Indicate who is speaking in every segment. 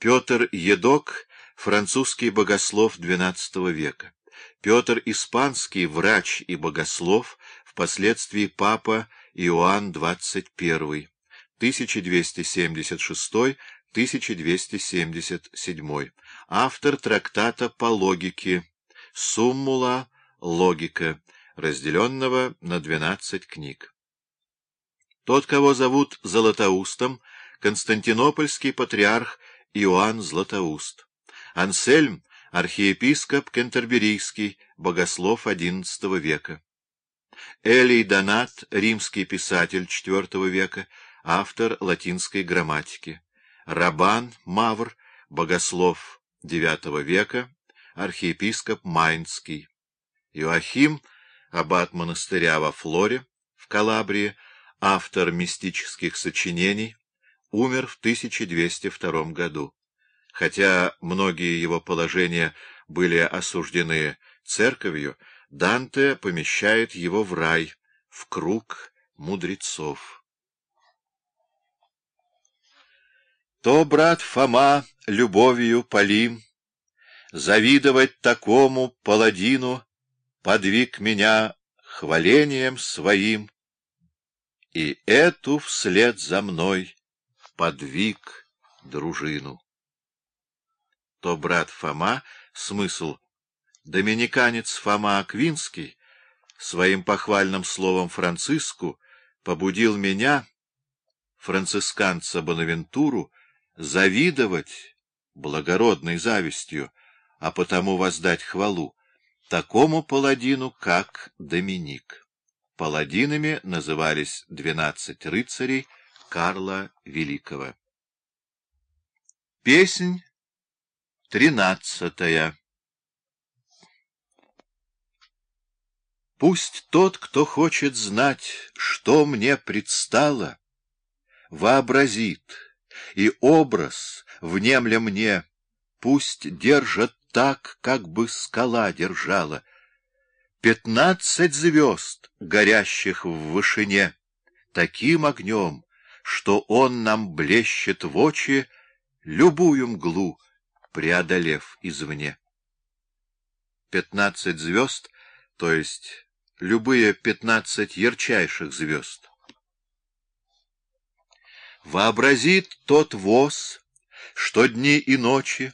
Speaker 1: Петр Едок — французский богослов XII века. Петр Испанский — врач и богослов, впоследствии папа Иоанн XXI, 1276-1277, автор трактата по логике «Суммула логика», разделенного на 12 книг. Тот, кого зовут Златоустом, константинопольский патриарх Иоанн Златоуст. Ансельм — архиепископ Кентерберийский, богослов XI века. Элий Донат — римский писатель IV века, автор латинской грамматики. Рабан Мавр — богослов IX века, архиепископ Майнский. Иоахим — аббат монастыря во Флоре, в Калабрии, автор мистических сочинений, умер в 1202 году. Хотя многие его положения были осуждены церковью, Данте помещает его в рай, в круг мудрецов. То брат Фома любовью полим, Завидовать такому паладину Подвиг меня хвалением своим, И эту вслед за мной подвиг дружину. То брат Фома, смысл, доминиканец Фома Аквинский, своим похвальным словом Франциску побудил меня, францисканца Бонавентуру, завидовать благородной завистью, а потому воздать хвалу такому паладину, как Доминик. Паладинами назывались двенадцать рыцарей Карла Великого. Песнь тринадцатая Пусть тот, кто хочет знать, что мне предстало, вообразит, и образ, внемля мне, пусть держит так, как бы скала держала. Пятнадцать звезд, горящих в вышине, таким огнем, что он нам блещет в очи, любую мглу, преодолев извне. Пятнадцать звезд, то есть любые пятнадцать ярчайших звезд. Вообразит тот воз, что дни и ночи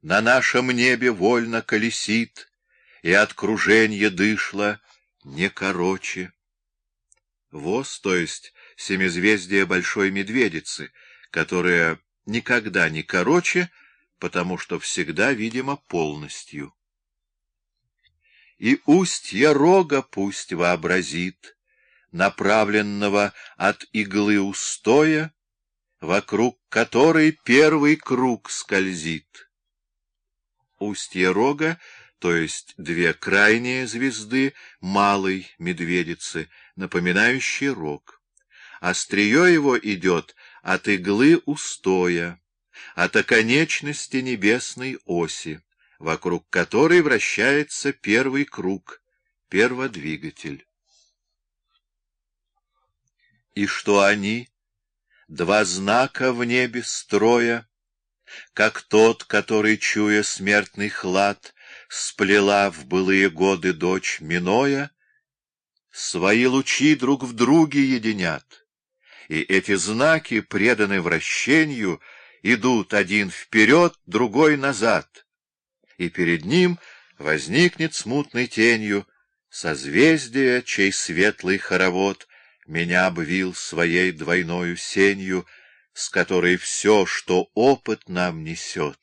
Speaker 1: на нашем небе вольно колесит, и от круженья дышло не короче. Воз, то есть семизвездие Большой Медведицы, которая никогда не короче, потому что всегда, видимо, полностью. И устье рога пусть вообразит, направленного от иглы устоя, вокруг которой первый круг скользит. Устье рога, то есть две крайние звезды малой медведицы, напоминающие рог. Острие его идет от иглы устоя, от оконечности небесной оси, вокруг которой вращается первый круг, перводвигатель. И что они, два знака в небе строя, как тот, который, чуя смертный хлад, сплела в былые годы дочь Миноя, свои лучи друг в друге единят, и эти знаки, преданы вращению, идут один вперед, другой назад, и перед ним возникнет смутной тенью созвездие, чей светлый хоровод меня обвил своей двойною сенью, с которой все, что опыт нам несет,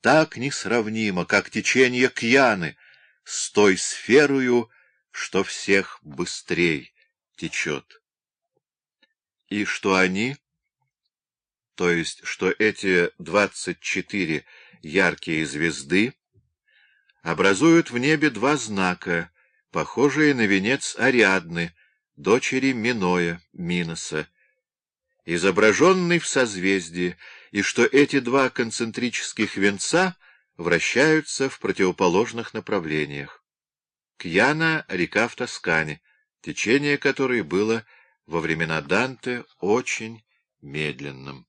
Speaker 1: так несравнимо, как течение Кьяны, с той сферою, что всех быстрей течет. И что они, то есть, что эти двадцать четыре яркие звезды, образуют в небе два знака, похожие на венец Ариадны, дочери Миноя, Миноса, изображенный в созвездии, и что эти два концентрических венца вращаются в противоположных направлениях. Кьяна — река в Тоскане, течение которой было во времена Данте очень медленным.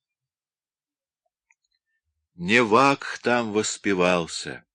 Speaker 1: Не вакх там воспевался,